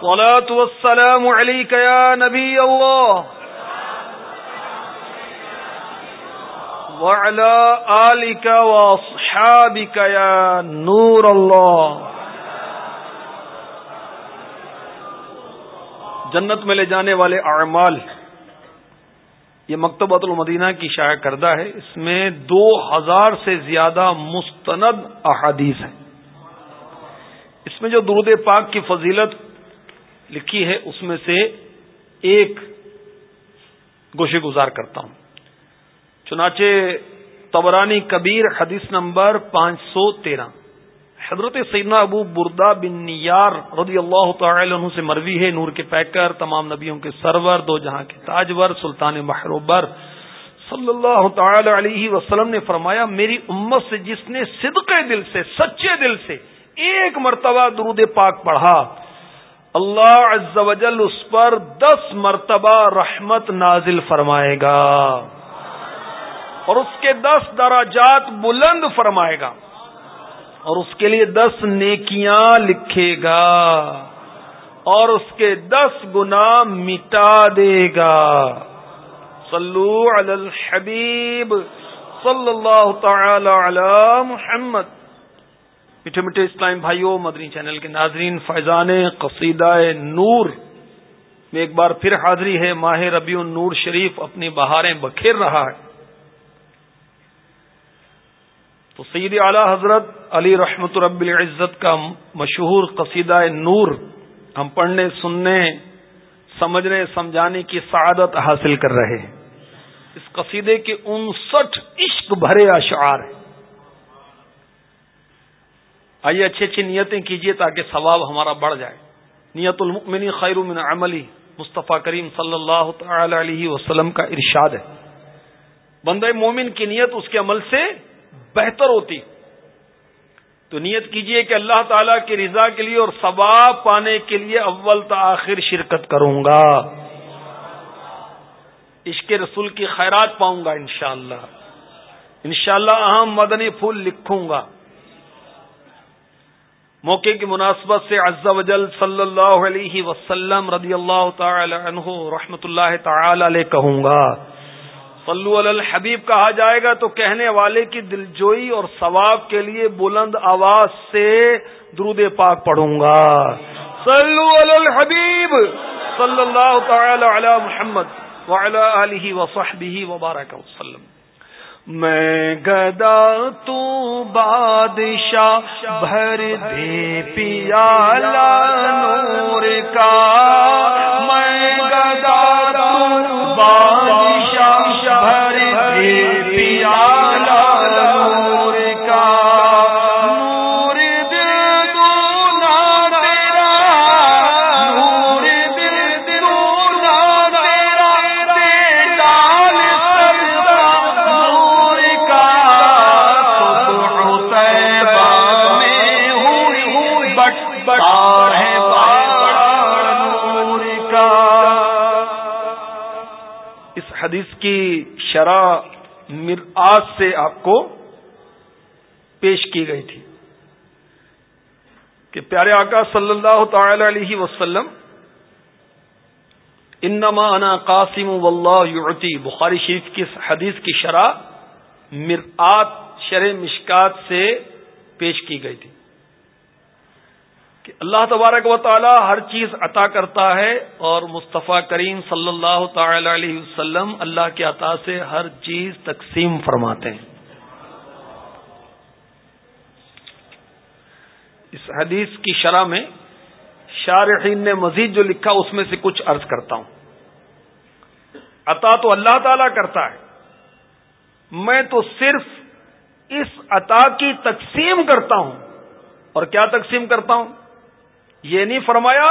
الصلاة والسلام عليك يا نبي الله. وعلى آلك وأصحابك يا نور الله. جنت میں لے جانے والے اعمال، یہ مکتبۃ المدینہ کی شائع کردہ ہے، اس میں دو ہزار سے زیادہ مستند احادیث ہیں۔ اس میں جو درود پاک کی فضیلت لکھی ہے، اس میں سے ایک گوشے گزار کرتا ہوں۔ چنانچہ تبرانی کبیر، حدیث نمبر پانچ سو تیرہ۔ حضرت سیدنا ابو بردا بن نیار رضی اللہ تعالی عنہ سے مروی ہے، نور کے پیکر، تمام نبیوں کے سرور، دو جہاں کے تاجور، سلطان محروبر۔ صلی اللہ تعالی علیہ وسلم نے فرمایا، میری امت سے جس نے صدقے دل سے، سچے دل سے ایک مرتبہ درود پاک پڑھا اللہ عز و جل اس پر دس مرتبہ رحمت نازل فرمائے گا۔ اور اس کے دس دراجات بلند فرمائے گا۔ اور اس کے لیے دس نیکیاں لکھے گا۔ اور اس کے دس گنا مٹا دے گا۔ صلو علی الحبیب صلی اللہ تعالی علی محمد۔ میٹھے میٹھے اسلام بھائیوں مدنی چینل کے ناظرین، فیضان قصیدہ نور میں ایک بار پھر حاضری ہے۔ ماہ ربیع نور شریف اپنی بہاریں بکھیر رہا ہے۔ تو سید اعلی حضرت علی رحمت رب العزت کا مشہور قصیدہ نور ہم پڑھنے، سننے، سمجھنے، سمجھانے کی سعادت حاصل کر رہے ہیں۔ اس قصیدے کے انسٹھ عشق بھرے اشعار ہیں۔ آئیے اچھی اچھی نیتیں کیجیے تاکہ ثواب ہمارا بڑھ جائے۔ نیت المؤمنی خیر من عملی۔ مصطفیٰ کریم صلی اللہ تعالی علیہ وسلم کا ارشاد ہے۔ بندہ مومن کی نیت اس کے عمل سے بہتر ہوتی۔ تو نیت کیجیے کہ اللہ تعالی کی رضا کے لیے اور ثواب پانے کے لیے اول تاخیر شرکت کروں گا۔ عشق رسول کی خیرات پاؤں گا انشاءاللہ۔ انشاءاللہ اہم مدنی پھول لکھوں گا۔ موقع کی مناسبت سے عز و جل صلی اللہ علیہ وسلم رضی اللہ تعالی عنہ رحمت اللہ تعالی علیہ کہوں گا۔ صلو علی الحبیب کہا جائے گا تو کہنے والے کی دلجوئی اور ثواب کے لیے بلند آواز سے درود پاک پڑھوں گا۔ صلو علی الحبیب صلی اللہ تعالی علی محمد وعلی آلہ وصحبہ وبارک وسلم۔ میں گدا تو بادشاہ بھر دے پیا نور کا۔ میں گدا تو بادشاہ بھر دے پیا حدیث کی شرح مرآز سے آپ کو پیش کی گئی تھی کہ پیارے آقا صلی اللہ تعالی علیہ وسلم، انما انا قاسم واللہ یعطی، بخاری شریف کی حدیث کی شرح مرآت، شرح مشکات سے پیش کی گئی تھی۔ کہ اللہ تبارک و تعالی ہر چیز عطا کرتا ہے اور مصطفیٰ کریم صلی اللہ تعالی علیہ وسلم اللہ کے عطا سے ہر چیز تقسیم فرماتے ہیں۔ اس حدیث کی شرح میں شارحین نے مزید جو لکھا اس میں سے کچھ عرض کرتا ہوں۔ عطا تو اللہ تعالی کرتا ہے، میں تو صرف اس عطا کی تقسیم کرتا ہوں۔ اور کیا تقسیم کرتا ہوں؟ یہ نہیں فرمایا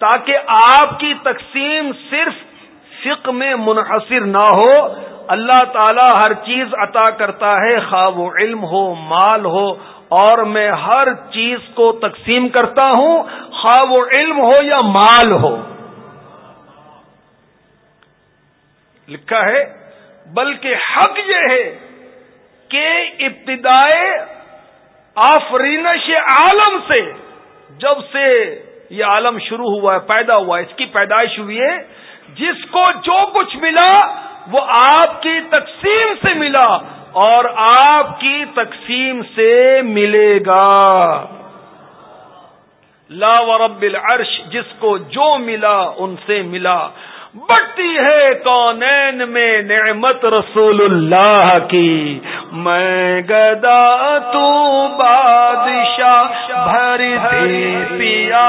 تاکہ آپ کی تقسیم صرف فقہ میں منحصر نہ ہو، اللہ تعالی ہر چیز عطا کرتا ہے، خواب و علم ہو، مال ہو، اور میں ہر چیز کو تقسیم کرتا ہوں، خواب و علم ہو یا مال ہو۔ لکھا ہے، بلکہ حق یہ ہے کہ ابتدائے آفرینش عالم سے۔ جب سے یہ عالم شروع ہوا ہے، پیدا ہوا ہے، اس کی پیدائش ہوئی ہے، جس کو جو کچھ ملا، وہ آپ کی تقسیم سے ملا اور آپ کی تقسیم سے ملے گا۔ لا ورب العرش، جس کو جو ملا، ان سے ملا۔ بڑھتی ہے کونین میں نعمت رسول اللہ کی۔ میں گدا تو بادشاہ بھر دے پیا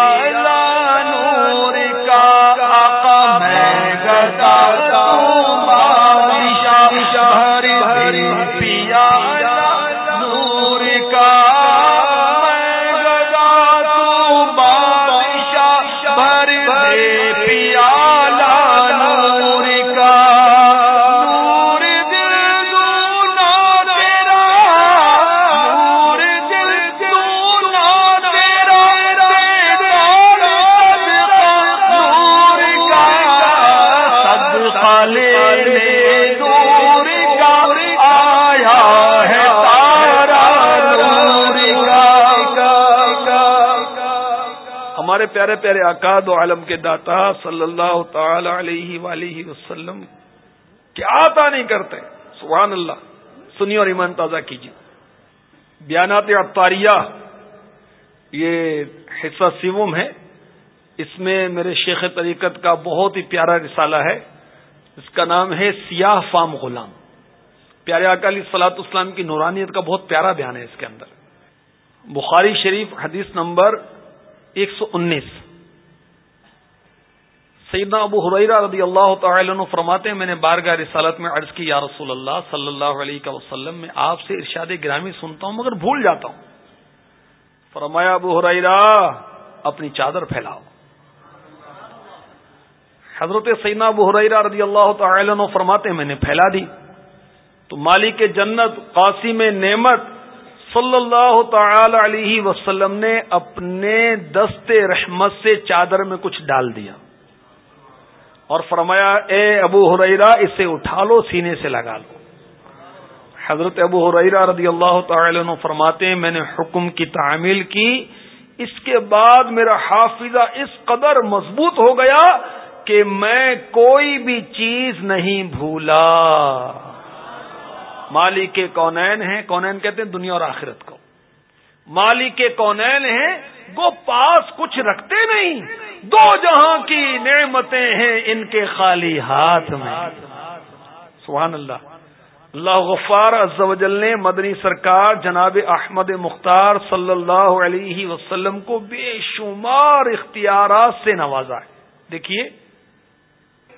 پیارے پیارے اکاد و عالم کے داتا صلی اللہ تعالی علیہ ولیہ وسلم کیا آتا نہیں کرتے۔ سبحان اللہ۔ سنی اور ایمان تازہ کیجیے۔ بیانات اطاریہ یہ حصہ سیوم ہے۔ اس میں میرے شیخ طریقت کا بہت ہی پیارا رسالہ ہے۔ اس کا نام ہے سیاہ فام غلام۔ پیارے اکالی سلاط اسلام کی نورانیت کا بہت پیارا بیان ہے اس کے اندر۔ بخاری شریف حدیث نمبر ایک سو انیس۔ سیدنا ابو حریرہ رضی اللہ تعالی عنہ فرماتے ہیں، میں نے بارگاہ رسالت میں عرض کی، یا رسول اللہ صلی اللہ علیہ وسلم، میں آپ سے ارشاد گرامی سنتا ہوں مگر بھول جاتا ہوں۔ فرمایا، ابو حریرہ اپنی چادر پھیلاؤ۔ حضرت سیدنا ابو حریرہ رضی اللہ تعالی عنہ فرماتے ہیں، میں نے پھیلا دی۔ تو مالک جنت قاسم نعمت صلی اللہ تعالی علیہ وسلم نے اپنے دست رحمت سے چادر میں کچھ ڈال دیا اور فرمایا، اے ابو حریرا اسے اٹھا لو، سینے سے لگا لو. حضرت ابو حریرا رضی اللہ تعالی عنہ فرماتے ہیں، میں نے حکم کی تعمیل کی، اس کے بعد میرا حافظہ اس قدر مضبوط ہو گیا کہ میں کوئی بھی چیز نہیں بھولا۔ مالک کے کونین ہیں، کونین کہتے ہیں دنیا اور آخرت کو۔ مالک کے کونین ہیں، وہ پاس کچھ رکھتے نہیں۔ دو جہاں کی نعمتیں ہیں ان کے خالی ہاتھ میں۔ سبحان اللہ۔ اللہ غفار عز و جل نے مدنی سرکار جناب احمد مختار صلی اللہ علیہ وسلم کو بے شمار اختیارات سے نوازا ہے۔ دیکھیے،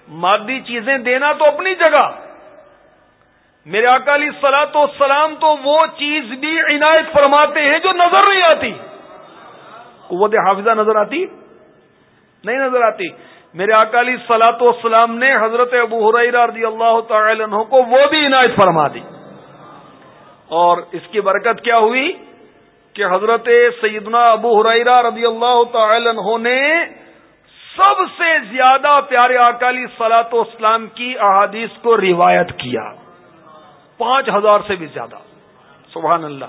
مادی چیزیں دینا تو اپنی جگہ۔ میرے اکالی سلا تو سلام تو وہ چیز بھی عنایت فرماتے ہیں جو نظر نہیں آتی۔ قوت حافظہ نظر آتی؟ نہیں نظر آتی۔ میرے اکالی سلاط والسلام نے حضرت ابو حریرہ رضی اللہ تعالی عنہ کو وہ بھی عنایت فرما دی۔ اور اس کی برکت کیا ہوئی کہ حضرت سیدنا ابو حریرہ رضی اللہ تعالی عنہ نے سب سے زیادہ پیارے اکالی سلاط اسلام کی احادیث کو روایت کیا۔ پانچ ہزار سے بھی زیادہ۔ سبحان اللہ۔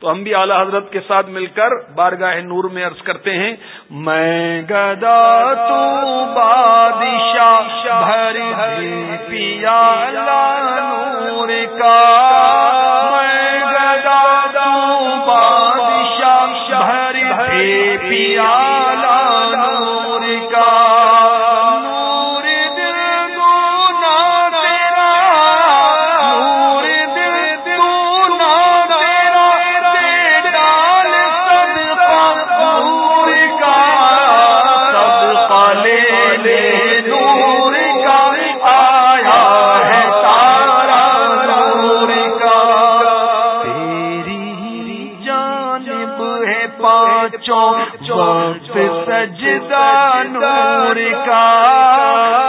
تو ہم بھی اعلی حضرت کے ساتھ مل کر بارگاہ نور میں عرض کرتے ہیں، میں گدا تو بادشاہ پیا نور کا۔ پانچوں وقت سجدہ نور کا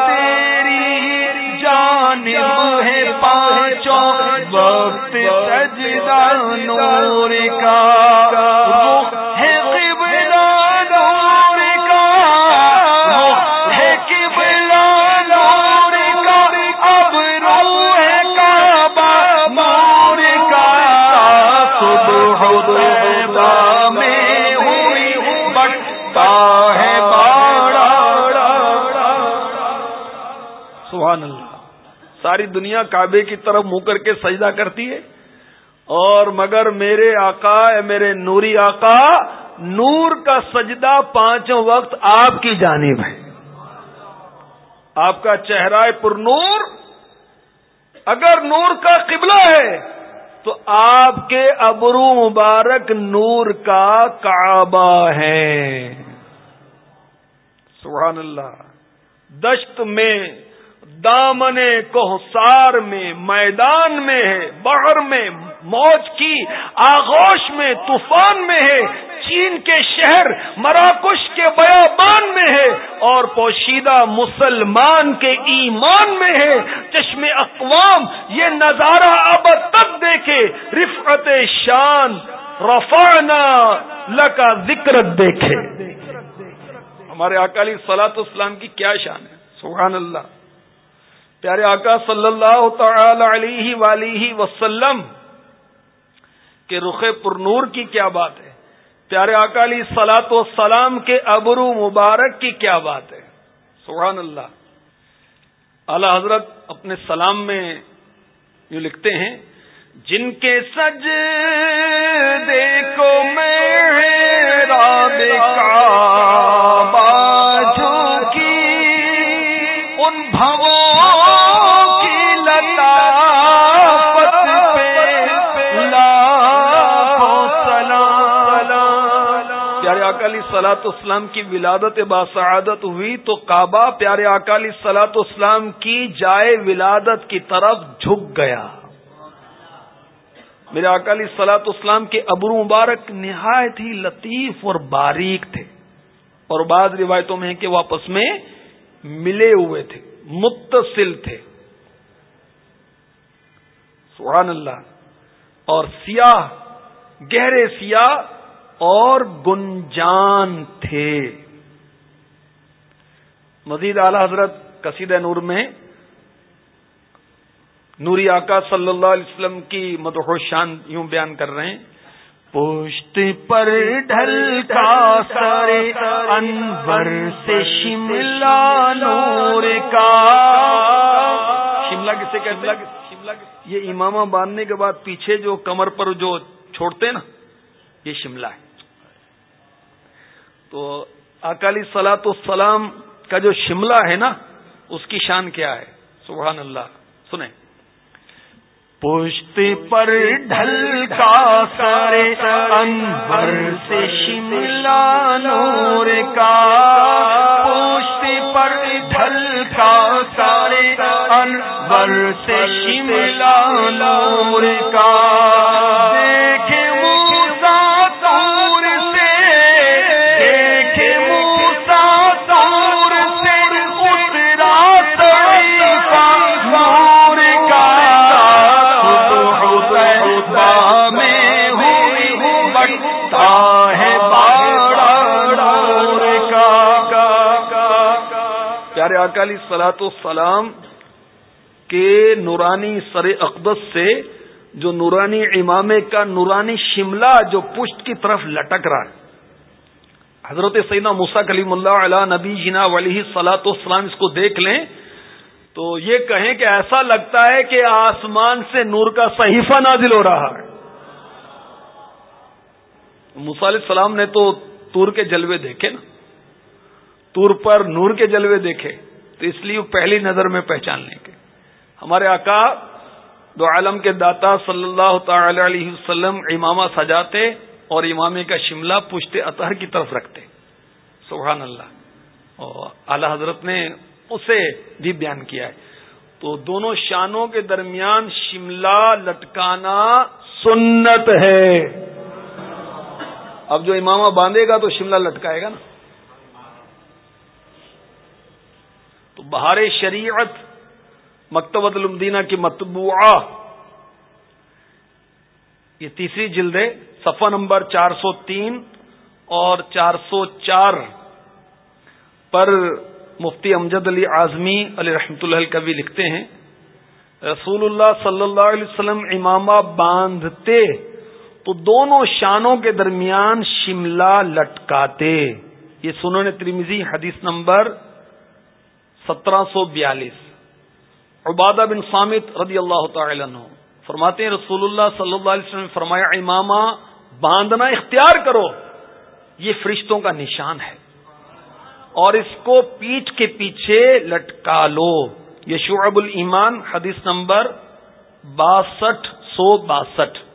تیری جانب ہے پانچوں وقت سجدہ نور کا۔ اللہ۔ ساری دنیا کعبے کی طرف منہ کر کے سجدہ کرتی ہے۔ اور مگر میرے آقا میرے نوری آقا، نور کا سجدہ پانچوں وقت آپ کی جانب ہے۔ آپ کا چہرہ پر نور، اگر نور کا قبلہ ہے، تو آپ کے ابرو مبارک نور کا کعبہ ہے سبحان اللہ۔ دشت میں دامن کوہسار میں، میدان میں ہے بہر میں موج کی، آغوش میں، طوفان میں ہے، چین کے شہر، مراکش کے بیابان میں ہے، اور پوشیدہ مسلمان کے ایمان میں ہے۔ چشم اقوام، یہ نظارہ اب تک دیکھے۔ رفعت شان رفانا لکا ذکر دیکھے۔ ہمارے اکالی سلاط اسلام کی کیا شان ہے؟ سبحان اللہ۔ پیارے آقا صلی اللہ تعالی علیہ ولیہ وسلم کے رخ پر نور کی کیا بات ہے؟ پیارے آقا علی سلاط و سلام کے ابرو مبارک کی کیا بات ہے؟ سبحان اللہ۔ اعلی حضرت اپنے سلام میں یوں لکھتے ہیں، جن کے سج دیکھو میں پیارے اکالی سلاط اسلام کی ولادت باسعادت ہوئی تو کعبہ پیارے اکالی سلاط اسلام کی جائے ولادت کی طرف جھک گیا۔ میرے اکالی سلاط اسلام کے ابرو مبارک نہایت ہی لطیف اور باریک تھے۔ اور بعض روایتوں میں کہ وہ آپس میں ملے ہوئے تھے، متصل تھے۔ سبحان اللہ۔ اور سیاہ، گہرے سیاہ اور گنجان تھے۔ مزید اعلی حضرت کسید نور میں نوری آقا صلی اللہ علیہ وسلم کی مدح شان یوں بیان کر رہے ہیں۔ پوشت پر ڈھل کا سارے انور سے شملہ نور کا۔ شملہ کسے کہتے شملہ یہ امامہ باندھنے کے بعد پیچھے جو کمر پر جو چھوڑتے نا، یہ شملہ ہے۔ تو اکالی سلاط السلام کا جو شملہ ہے نا، اس کی شان کیا ہے؟ سبحان اللہ۔ سنیں۔ پشت پر ڈھل کا سارے انور سے شملہ نور کا۔ پشت پر ڈھل کا سارے انور سے شملہ نور کا۔ پیارے اکالی سلاط السلام کے نورانی سر اقدس سے جو نورانی امامے کا نورانی شملہ جو پشت کی طرف لٹک رہا ہے۔ حضرت سیدہ موسا کلیم اللہ علیہ نبی جنا ولی سلاط السلام اس کو دیکھ لیں تو یہ کہیں کہ ایسا لگتا ہے کہ آسمان سے نور کا صحیفہ نازل ہو رہا ہے۔ علیہ السلام نے تو تور کے جلوے دیکھے نا۔ تور پر نور کے جلوے دیکھے تو اس لیے وہ پہلی نظر میں پہچان لیں گے ہمارے آقا دو عالم کے داتا صلی اللہ تعالی علیہ وسلم امامہ سجاتے اور امامے کا شملہ پوچھتے اطہر کی طرف رکھتے۔ سبحان اللہ اور اعلی حضرت نے اسے بھی بیان کیا ہے۔ تو دونوں شانوں کے درمیان شملہ لٹکانا سنت ہے۔ اب جو امامہ باندھے گا تو شملہ لٹکائے گا نا۔ بہار شریعت مکتبۃ المدینہ کی متبوعہ یہ تیسری جلد ہے، صفحہ نمبر چار سو تین اور چار سو چار پر مفتی امجد علی اعظمی علی رحمت اللہ کبھی لکھتے ہیں، رسول اللہ صلی اللہ علیہ وسلم امامہ باندھتے تو دونوں شانوں کے درمیان شملہ لٹکاتے۔ یہ سنو نے ترمیزی حدیث نمبر سترہ سو بیالیس۔ عبادہ بن سامت رضی اللہ تعالی عنہ فرماتے ہیں، رسول اللہ صلی اللہ علیہ وسلم فرمایا، امامہ باندھنا اختیار کرو، یہ فرشتوں کا نشان ہے۔ اور اس کو پیٹ کے پیچھے لٹکا لو۔ یہ شعب الایمان، حدیث نمبر باسٹھ، سو باسٹھ۔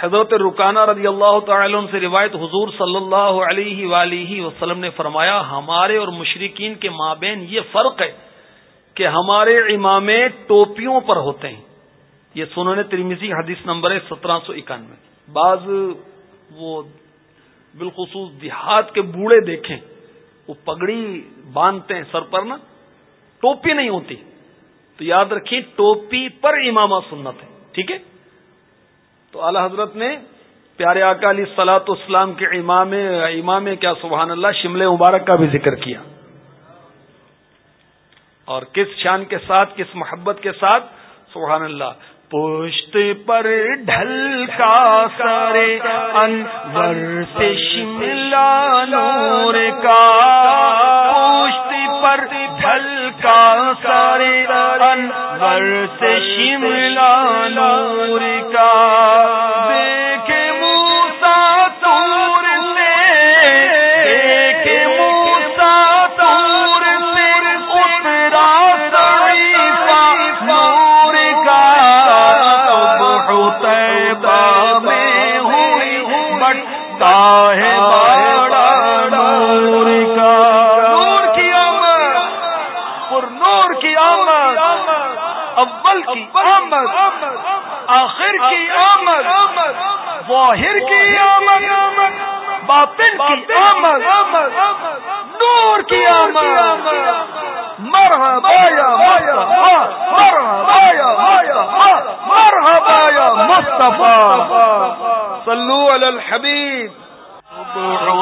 حضرت رکانہ رضی اللہ تعالی عنہ سے روایت حضور صلی اللہ علیہ ولیہ وسلم نے فرمایا، ہمارے اور مشرقین کے مابین یہ فرق ہے کہ ہمارے امام ٹوپیوں پر ہوتے ہیں۔ یہ سننے ترمیزی حدیث نمبر ہے سترہ سو اکانوے۔ بعض وہ بالخصوص دیہات کے بوڑھے دیکھیں، وہ پگڑی باندھتے ہیں، سر پر نا، ٹوپی نہیں ہوتی۔ تو یاد رکھیے ٹوپی پر امامہ سنت ہے، ٹھیک ہے؟ تو اعلی حضرت نے پیارے آقا علی سلاۃ اسلام کے امام امام کیا سبحان اللہ شملے مبارک کا بھی ذکر کیا اور کس شان کے ساتھ کس محبت کے ساتھ سبحان اللہ پشت پر ڈھل کا سارے انور سے شملہ نور کا پشت پر ڈھل کا سارے انور سے شملہ نور کا آخر کی آمد واہر کی آمد باطن کی آمد نور کی آمد مرحبا یا مرحبا یا مرحبا یا مصطفیٰ صلو علی الحبیب.